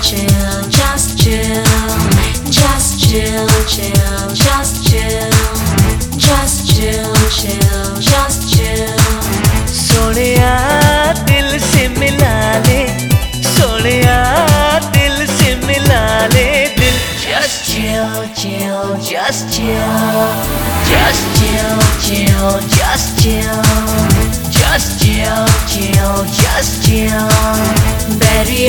chill, just chill, just chill, chill, just chill, just chill, chill, just chill. Sonia दिल से मिला ले, सोनिया दिल से मिला ले दिल. Just chill, chill, just chill, just chill, chill, just chill. Just chill, chill, just chill. Betty,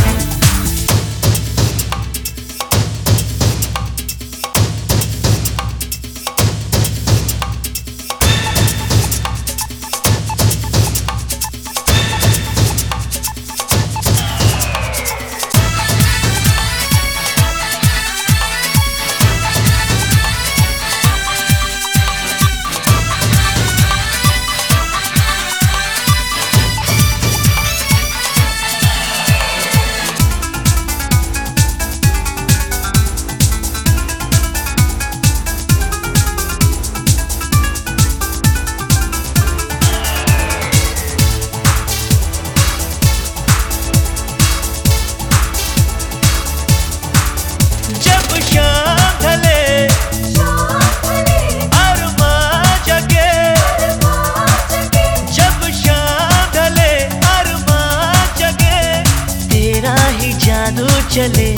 चले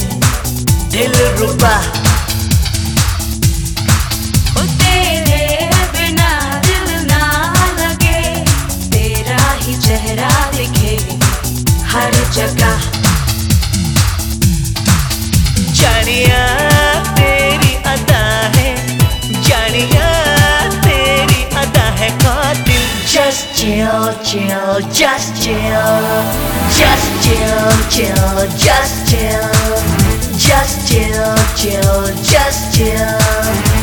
दिल रुपा। चक्का तेरे ही चेहरा दिखे हर जगह। Chill, chill, just chill, just chill, chill, just chill, just chill, chill, just chill.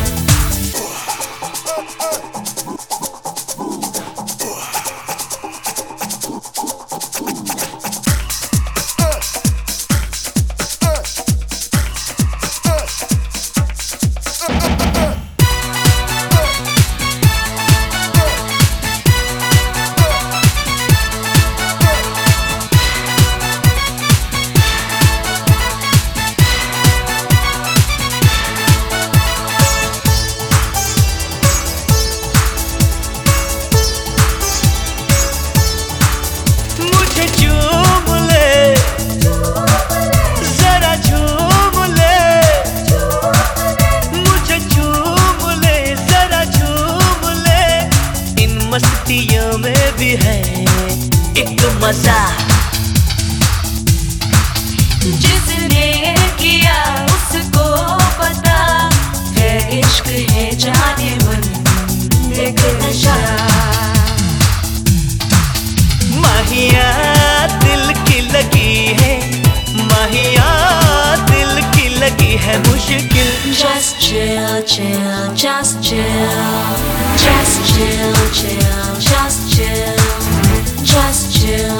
जिसने किया उसको पता है इश्क है जाने मन एक नशा माहिया दिल की लगी है माहिया दिल की लगी है मुश्किल Just chill, chill, just chill, just है तू chill, just chill.